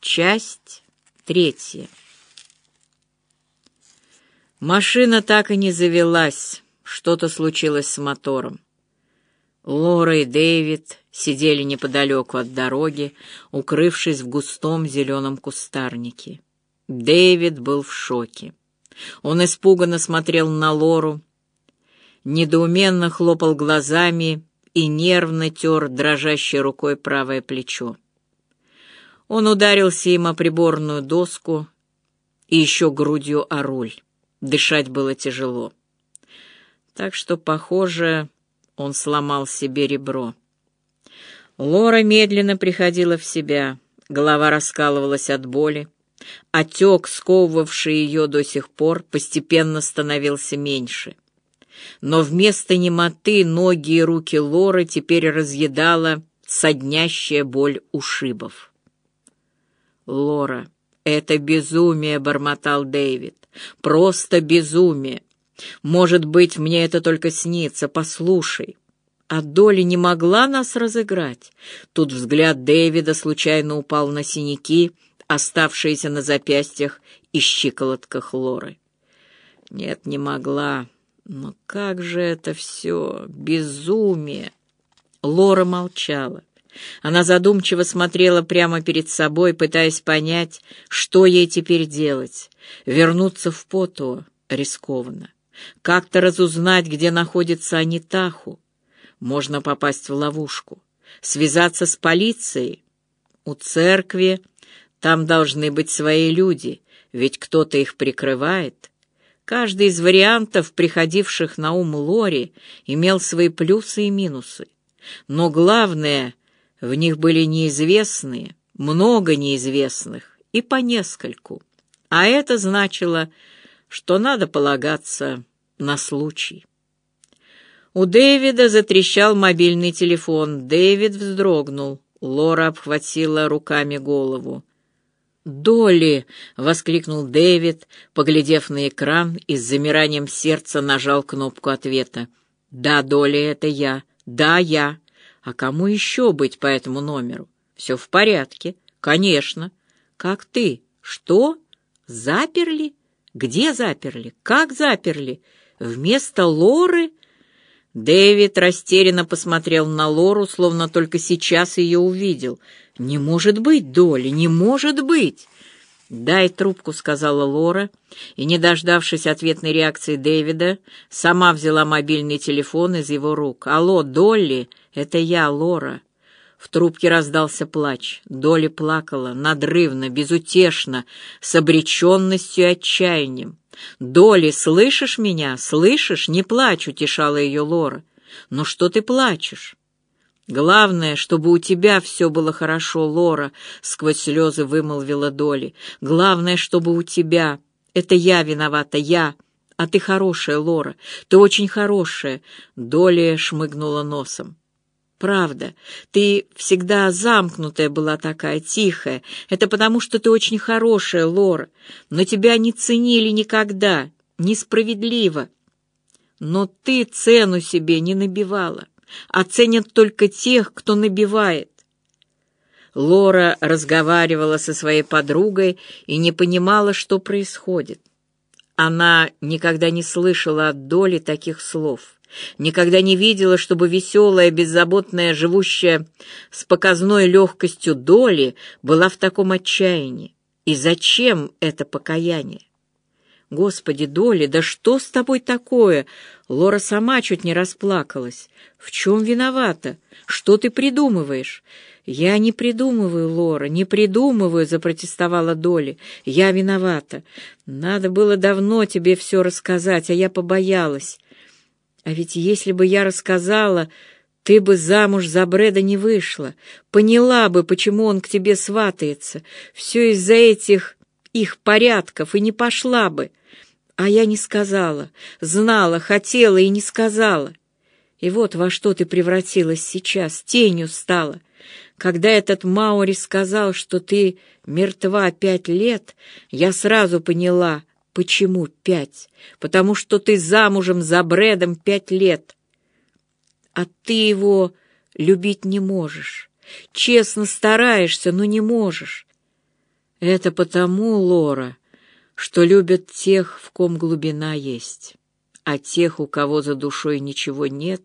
Часть третья. Машина так и не завелась. Что-то случилось с мотором. Лора и Дэвид сидели неподалеку от дороги, укрывшись в густом зеленом кустарнике. Дэвид был в шоке. Он испуганно смотрел на Лору, недоуменно хлопал глазами и нервно тер дрожащей рукой правое плечо. Он ударился им о приборную доску и еще грудью о руль. Дышать было тяжело. Так что, похоже, он сломал себе ребро. Лора медленно приходила в себя, голова раскалывалась от боли. Отек, сковывавший ее до сих пор, постепенно становился меньше. Но вместо немоты ноги и руки Лоры теперь разъедала соднящая боль ушибов. «Лора, это безумие», — бормотал Дэвид. «Просто безумие. Может быть, мне это только снится. Послушай». А Доли не могла нас разыграть. Тут взгляд Дэвида случайно упал на синяки, оставшиеся на запястьях и щиколотках Лоры. Нет, не могла. Но как же это все безумие! Лора молчала. Она задумчиво смотрела прямо перед собой, пытаясь понять, что ей теперь делать. Вернуться в Пото рискованно. Как-то разузнать, где находится Анитаху. Можно попасть в ловушку. Связаться с полицией. У церкви там должны быть свои люди, ведь кто-то их прикрывает. Каждый из вариантов, приходивших на ум Лори, имел свои плюсы и минусы. Но главное в них были неизвестные, много неизвестных и по нескольку. А это значило, что надо полагаться на случай. У Дэвида затрещал мобильный телефон. Дэвид вздрогнул. Лора обхватила руками голову. «Долли!» — воскликнул Дэвид, поглядев на экран и с замиранием сердца нажал кнопку ответа. «Да, Долли, это я. Да, я. А кому еще быть по этому номеру? Все в порядке. Конечно. Как ты? Что? Заперли? Где заперли? Как заперли? Вместо Лоры? Дэвид растерянно посмотрел на Лору, словно только сейчас ее увидел. «Не может быть, Доли, не может быть!» «Дай трубку», — сказала Лора, и, не дождавшись ответной реакции Дэвида, сама взяла мобильный телефон из его рук. «Алло, Долли, это я, Лора». В трубке раздался плач. Долли плакала, надрывно, безутешно, с обреченностью и отчаянием. «Долли, слышишь меня? Слышишь? Не плачь», — утешала ее Лора. «Ну что ты плачешь?» «Главное, чтобы у тебя все было хорошо, Лора», — сквозь слезы вымолвила Доли. «Главное, чтобы у тебя. Это я виновата, я. А ты хорошая, Лора. Ты очень хорошая», — Доли шмыгнула носом. «Правда, ты всегда замкнутая была такая, тихая. Это потому, что ты очень хорошая, Лора. Но тебя не ценили никогда, несправедливо. Но ты цену себе не набивала» оценят только тех, кто набивает. Лора разговаривала со своей подругой и не понимала, что происходит. Она никогда не слышала от Доли таких слов, никогда не видела, чтобы веселая, беззаботная, живущая с показной легкостью Доли была в таком отчаянии. И зачем это покаяние? Господи, Доли, да что с тобой такое? Лора сама чуть не расплакалась. В чем виновата? Что ты придумываешь? Я не придумываю, Лора, не придумываю, запротестовала Доли. Я виновата. Надо было давно тебе все рассказать, а я побоялась. А ведь если бы я рассказала, ты бы замуж за Брэда не вышла. Поняла бы, почему он к тебе сватается. Все из-за этих их порядков и не пошла бы. А я не сказала, знала, хотела и не сказала. И вот во что ты превратилась сейчас, тенью стала. Когда этот Маури сказал, что ты мертва пять лет, я сразу поняла, почему пять. Потому что ты замужем за Брэдом пять лет. А ты его любить не можешь. Честно стараешься, но не можешь. Это потому, Лора, что любят тех, в ком глубина есть, а тех, у кого за душой ничего нет,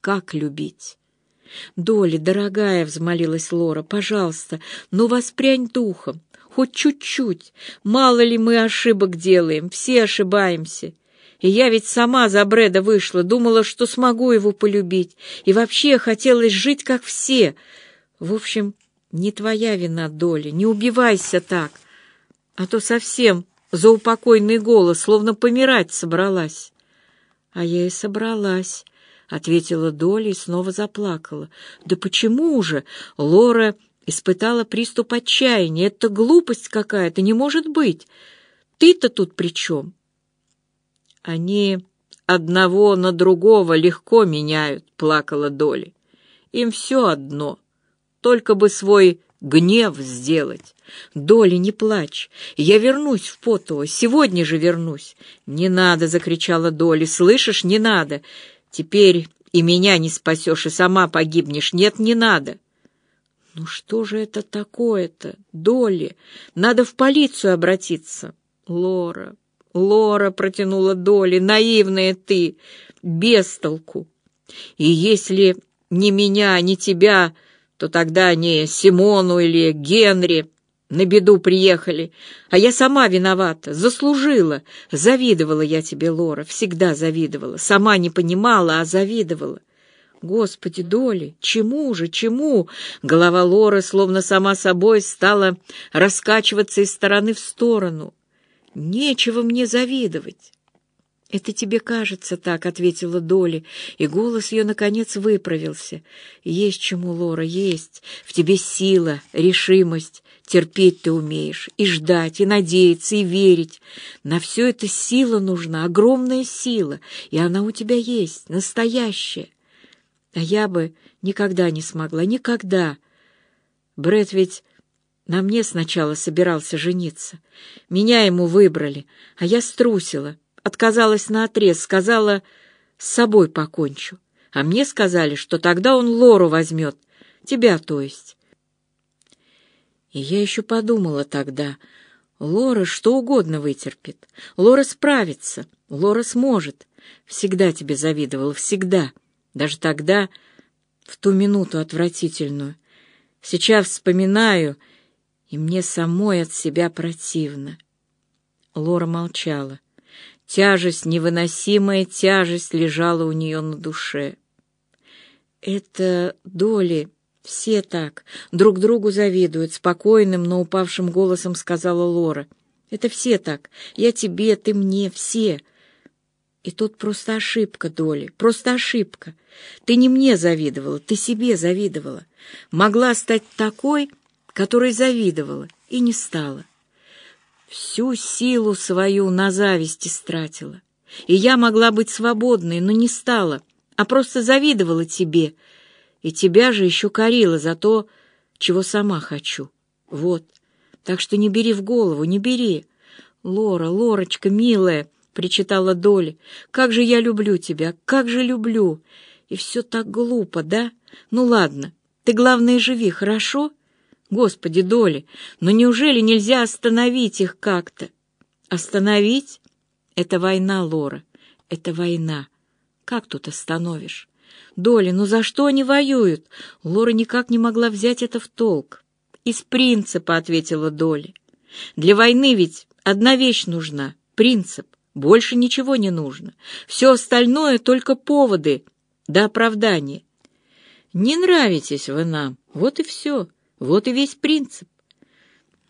как любить? «Доля, дорогая», — взмолилась Лора, — «пожалуйста, ну воспрянь духом, хоть чуть-чуть. Мало ли мы ошибок делаем, все ошибаемся. И я ведь сама за Брэда вышла, думала, что смогу его полюбить. И вообще хотелось жить, как все. В общем, не твоя вина, Доля, не убивайся так. А то совсем за упокойный голос, словно помирать собралась. А я и собралась, — ответила Доля и снова заплакала. Да почему же? Лора испытала приступ отчаяния. Это глупость какая-то, не может быть. Ты-то тут при чем? Они одного на другого легко меняют, плакала Доли. Им все одно, только бы свой гнев сделать. Доли, не плачь, я вернусь в Потово, сегодня же вернусь. Не надо, закричала Доли, слышишь, не надо. Теперь и меня не спасешь, и сама погибнешь. Нет, не надо. Ну что же это такое-то, Доли? Надо в полицию обратиться. Лора, Лора протянула Доли, наивная ты, без толку. И если не меня, не тебя, то тогда не Симону или Генри на беду приехали. А я сама виновата, заслужила. Завидовала я тебе, Лора, всегда завидовала. Сама не понимала, а завидовала. Господи, Доли, чему же, чему? Голова Лоры, словно сама собой, стала раскачиваться из стороны в сторону. Нечего мне завидовать. «Это тебе кажется так», — ответила Доли, и голос ее, наконец, выправился. «Есть чему, Лора, есть. В тебе сила, решимость. Терпеть ты умеешь, и ждать, и надеяться, и верить. На все это сила нужна, огромная сила, и она у тебя есть, настоящая. А я бы никогда не смогла, никогда. Бред ведь на мне сначала собирался жениться. Меня ему выбрали, а я струсила, отказалась наотрез, сказала, с собой покончу. А мне сказали, что тогда он Лору возьмет, тебя, то есть. И я еще подумала тогда, Лора что угодно вытерпит, Лора справится, Лора сможет. Всегда тебе завидовала, всегда, даже тогда, в ту минуту отвратительную. Сейчас вспоминаю и мне самой от себя противно. Лора молчала. Тяжесть, невыносимая тяжесть лежала у нее на душе. «Это доли, все так, друг другу завидуют», — спокойным, но упавшим голосом сказала Лора. «Это все так, я тебе, ты мне, все». И тут просто ошибка, Доли, просто ошибка. Ты не мне завидовала, ты себе завидовала. Могла стать такой, которой завидовала и не стала. Всю силу свою на зависть истратила. И я могла быть свободной, но не стала, а просто завидовала тебе. И тебя же еще корила за то, чего сама хочу. Вот. Так что не бери в голову, не бери. Лора, Лорочка, милая, — причитала Доля, — как же я люблю тебя, как же люблю. И все так глупо, да? Ну ладно, ты, главное, живи, хорошо? Господи, Доли, но неужели нельзя остановить их как-то? Остановить? Это война, Лора, это война. Как тут остановишь? Доли, ну за что они воюют? Лора никак не могла взять это в толк. Из принципа, ответила Доли. Для войны ведь одна вещь нужна — принцип. Больше ничего не нужно. Все остальное — только поводы да оправдания. Не нравитесь вы нам, вот и все. Вот и весь принцип.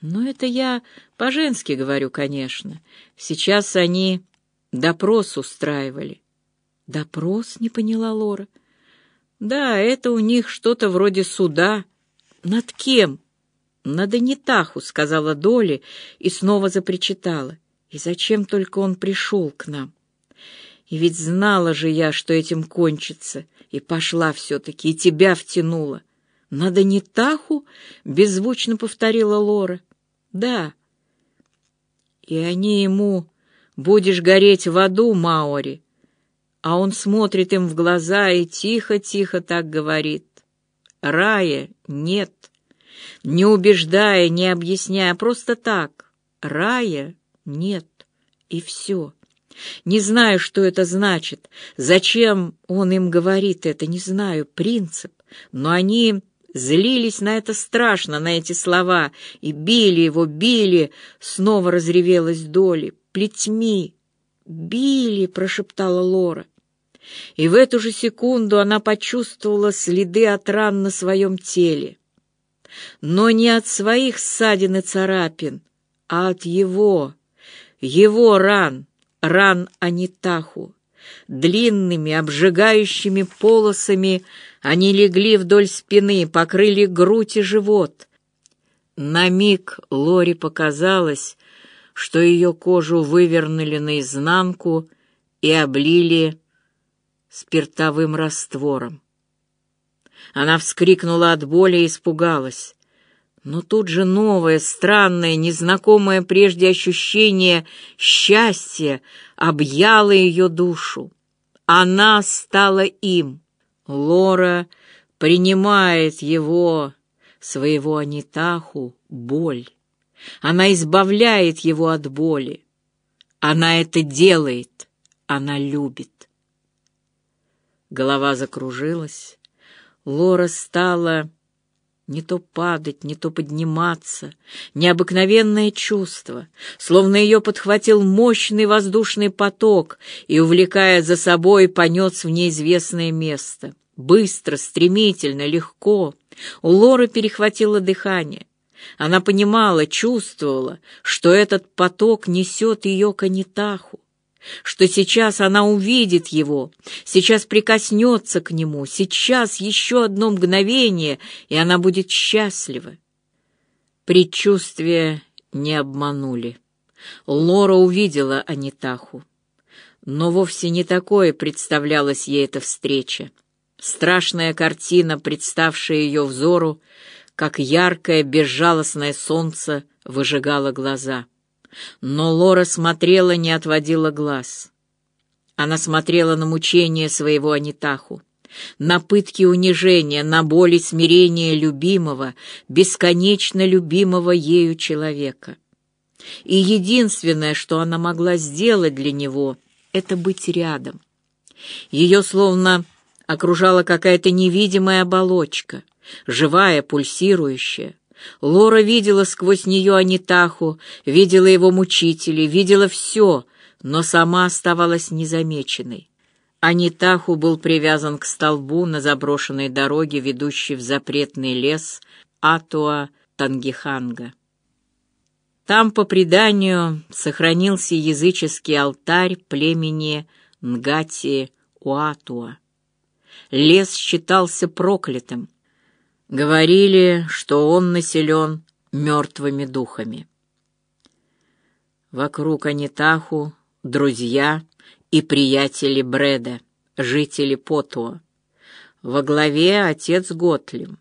Но это я по-женски говорю, конечно. Сейчас они допрос устраивали. Допрос, не поняла Лора. Да, это у них что-то вроде суда. Над кем? Над Анитаху, сказала Доли и снова запричитала. И зачем только он пришел к нам? И ведь знала же я, что этим кончится, и пошла все-таки, и тебя втянула. «Надо не Таху?» — беззвучно повторила Лора. «Да». «И они ему «Будешь гореть в аду, Маори», а он смотрит им в глаза и тихо-тихо так говорит. «Рая нет». не убеждая, не объясняя, просто так. Рая нет, и все. Не знаю, что это значит, зачем он им говорит это, не знаю, принцип, но они злились на это страшно, на эти слова, и били его, били, снова разревелась Доли, плетьми, били, прошептала Лора. И в эту же секунду она почувствовала следы от ран на своем теле. Но не от своих ссадин и царапин, а от его, его ран, ран Анитаху. Длинными, обжигающими полосами они легли вдоль спины, покрыли грудь и живот. На миг Лори показалось, что ее кожу вывернули наизнанку и облили спиртовым раствором. Она вскрикнула от боли и испугалась. Но тут же новое, странное, незнакомое прежде ощущение счастья объяло ее душу. Она стала им. Лора принимает его, своего Анитаху, боль. Она избавляет его от боли. Она это делает. Она любит. Голова закружилась. Лора стала не то падать, не то подниматься. Необыкновенное чувство, словно ее подхватил мощный воздушный поток и, увлекая за собой, понес в неизвестное место. Быстро, стремительно, легко. У Лоры перехватило дыхание. Она понимала, чувствовала, что этот поток несет ее к Анитаху что сейчас она увидит его, сейчас прикоснется к нему, сейчас еще одно мгновение, и она будет счастлива. Предчувствия не обманули. Лора увидела Анитаху. Но вовсе не такое представлялась ей эта встреча. Страшная картина, представшая ее взору, как яркое безжалостное солнце выжигало глаза. Но Лора смотрела, не отводила глаз. Она смотрела на мучения своего Анитаху, на пытки унижения, на боли смирения любимого, бесконечно любимого ею человека. И единственное, что она могла сделать для него, это быть рядом. Ее словно окружала какая-то невидимая оболочка, живая, пульсирующая, Лора видела сквозь нее Анитаху, видела его мучителей, видела все, но сама оставалась незамеченной. Анитаху был привязан к столбу на заброшенной дороге, ведущей в запретный лес Атуа-Тангиханга. Там, по преданию, сохранился языческий алтарь племени Нгати-Уатуа. Лес считался проклятым, Говорили, что он населен мертвыми духами. Вокруг Анитаху друзья и приятели Бреда, жители Потуа. Во главе отец Готлим.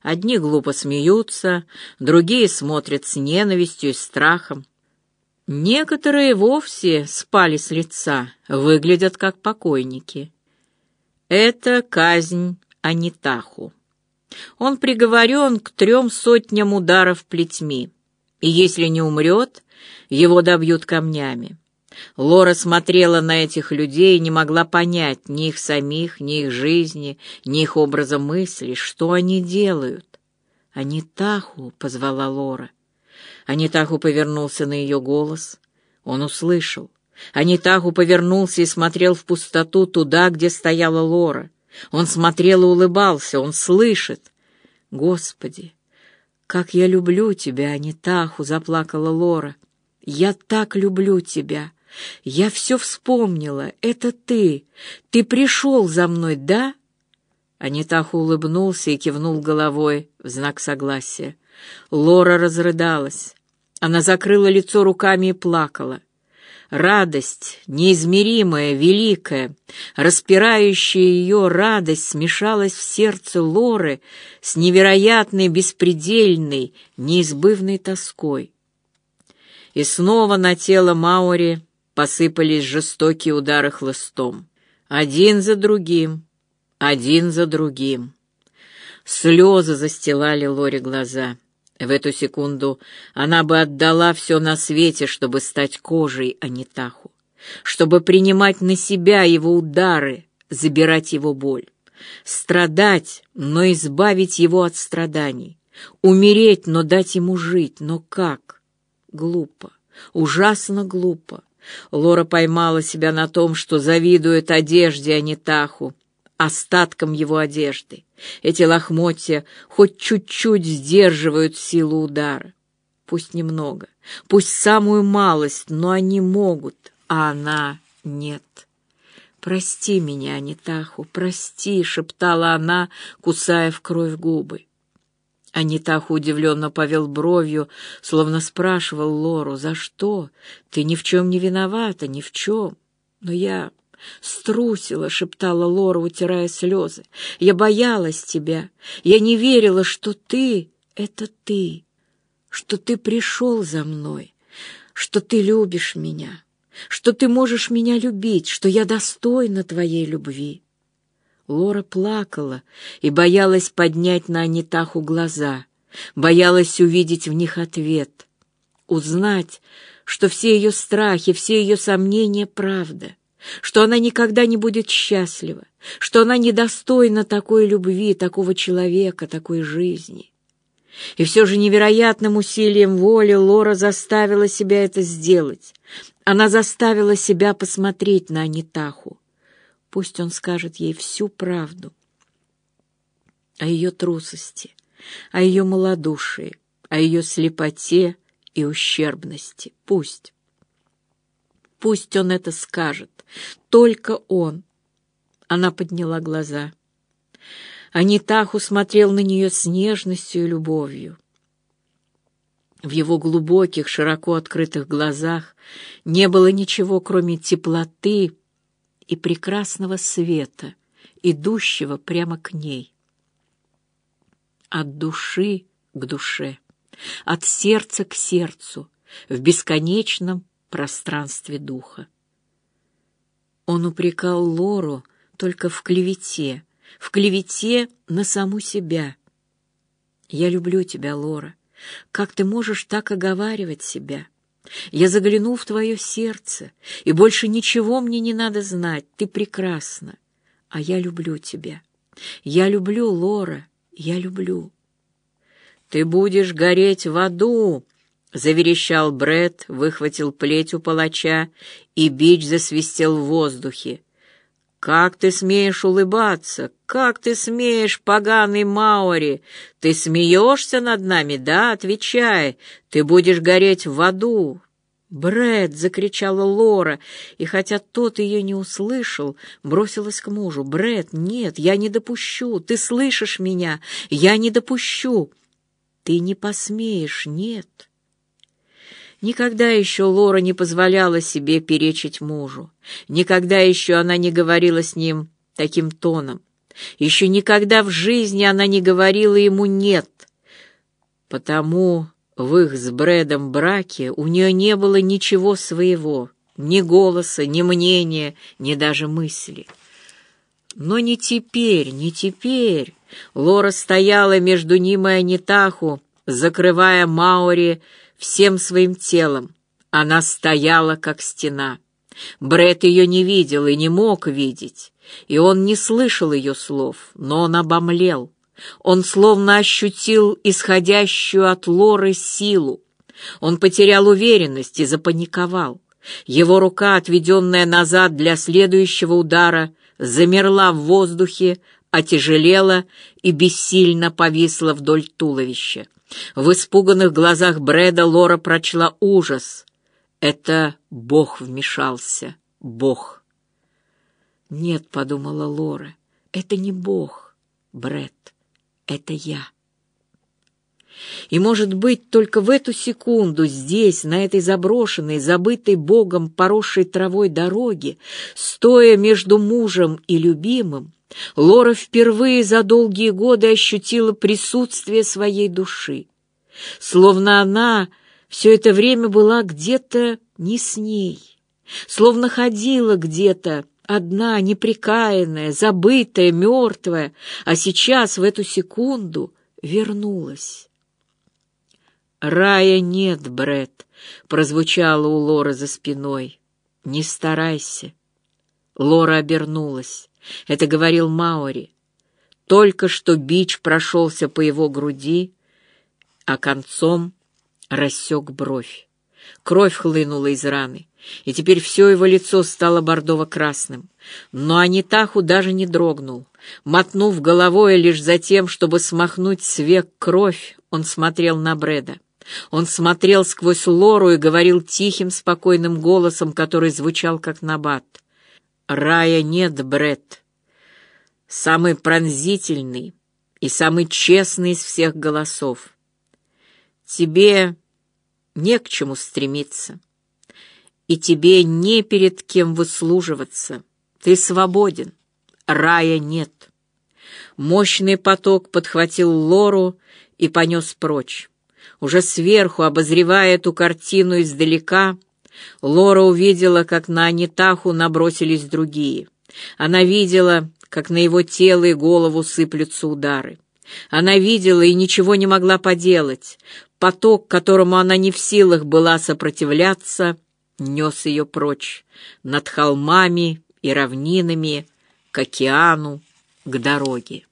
Одни глупо смеются, другие смотрят с ненавистью и страхом. Некоторые вовсе спали с лица, выглядят как покойники. Это казнь Анитаху. Он приговорен к трем сотням ударов плетьми, и если не умрет, его добьют камнями. Лора смотрела на этих людей и не могла понять ни их самих, ни их жизни, ни их образа мысли, что они делают. «Анитаху!» — позвала Лора. Анитаху повернулся на ее голос. Он услышал. Анитаху повернулся и смотрел в пустоту туда, где стояла Лора. Он смотрел и улыбался, он слышит. Господи, как я люблю тебя, Анитаху, заплакала Лора. Я так люблю тебя. Я все вспомнила. Это ты. Ты пришел за мной, да? Анитаху улыбнулся и кивнул головой в знак согласия. Лора разрыдалась. Она закрыла лицо руками и плакала. Радость, неизмеримая, великая, распирающая ее радость смешалась в сердце Лоры с невероятной, беспредельной, неизбывной тоской. И снова на тело Маори посыпались жестокие удары хлыстом. Один за другим, один за другим. Слезы застилали Лоре глаза. В эту секунду она бы отдала все на свете, чтобы стать кожей Анитаху, чтобы принимать на себя его удары, забирать его боль, страдать, но избавить его от страданий, умереть, но дать ему жить, но как? Глупо, ужасно глупо. Лора поймала себя на том, что завидует одежде Анитаху, остаткам его одежды. Эти лохмотья хоть чуть-чуть сдерживают силу удара. Пусть немного, пусть самую малость, но они могут, а она нет. «Прости меня, Анитаху, прости!» — шептала она, кусая в кровь губы. Анитаху удивленно повел бровью, словно спрашивал Лору, «За что? Ты ни в чем не виновата, ни в чем. Но я «Струсила», — шептала Лора, утирая слезы. «Я боялась тебя. Я не верила, что ты — это ты, что ты пришел за мной, что ты любишь меня, что ты можешь меня любить, что я достойна твоей любви». Лора плакала и боялась поднять на Анитаху глаза, боялась увидеть в них ответ, узнать, что все ее страхи, все ее сомнения — правда — что она никогда не будет счастлива, что она недостойна такой любви, такого человека, такой жизни. И все же невероятным усилием воли Лора заставила себя это сделать. Она заставила себя посмотреть на Анитаху. Пусть он скажет ей всю правду о ее трусости, о ее малодушии, о ее слепоте и ущербности. Пусть. Пусть он это скажет. Только он. Она подняла глаза. Анитаху смотрел на нее с нежностью и любовью. В его глубоких, широко открытых глазах не было ничего, кроме теплоты и прекрасного света, идущего прямо к ней. От души к душе, от сердца к сердцу, в бесконечном пространстве духа. Он упрекал Лору только в клевете, в клевете на саму себя. «Я люблю тебя, Лора. Как ты можешь так оговаривать себя? Я загляну в твое сердце, и больше ничего мне не надо знать. Ты прекрасна, а я люблю тебя. Я люблю, Лора, я люблю». «Ты будешь гореть в аду!» Заверещал Бред, выхватил плеть у палача, и бич засвистел в воздухе. «Как ты смеешь улыбаться? Как ты смеешь, поганый Маори? Ты смеешься над нами, да? Отвечай! Ты будешь гореть в аду!» «Брэд!» — закричала Лора, и хотя тот ее не услышал, бросилась к мужу. «Брэд, нет, я не допущу! Ты слышишь меня? Я не допущу!» «Ты не посмеешь, нет!» Никогда еще Лора не позволяла себе перечить мужу. Никогда еще она не говорила с ним таким тоном. Еще никогда в жизни она не говорила ему «нет». Потому в их с Брэдом браке у нее не было ничего своего, ни голоса, ни мнения, ни даже мысли. Но не теперь, не теперь. Лора стояла между ним и Анитаху, закрывая Маури, всем своим телом. Она стояла, как стена. Бред ее не видел и не мог видеть, и он не слышал ее слов, но он обомлел. Он словно ощутил исходящую от Лоры силу. Он потерял уверенность и запаниковал. Его рука, отведенная назад для следующего удара, замерла в воздухе, отяжелела и бессильно повисла вдоль туловища. В испуганных глазах Брэда Лора прочла ужас. Это Бог вмешался. Бог. «Нет», — подумала Лора, — «это не Бог, Брэд, это я». И, может быть, только в эту секунду здесь, на этой заброшенной, забытой Богом, поросшей травой дороге, стоя между мужем и любимым, Лора впервые за долгие годы ощутила присутствие своей души. Словно она все это время была где-то не с ней, словно ходила где-то одна, неприкаянная, забытая, мертвая, а сейчас, в эту секунду, вернулась. «Рая нет, Бред, прозвучало у Лоры за спиной. «Не старайся». Лора обернулась. Это говорил Маори. Только что бич прошелся по его груди, а концом рассек бровь. Кровь хлынула из раны, и теперь все его лицо стало бордово-красным. Но Анитаху даже не дрогнул. Мотнув головой лишь за тем, чтобы смахнуть с век кровь, он смотрел на Бреда. Он смотрел сквозь Лору и говорил тихим, спокойным голосом, который звучал как набат. «Рая нет, Бред. Самый пронзительный и самый честный из всех голосов. Тебе не к чему стремиться, и тебе не перед кем выслуживаться. Ты свободен, рая нет». Мощный поток подхватил Лору и понес прочь. Уже сверху, обозревая эту картину издалека, Лора увидела, как на Анитаху набросились другие. Она видела, как на его тело и голову сыплются удары. Она видела и ничего не могла поделать. Поток, которому она не в силах была сопротивляться, нес ее прочь, над холмами и равнинами, к океану, к дороге.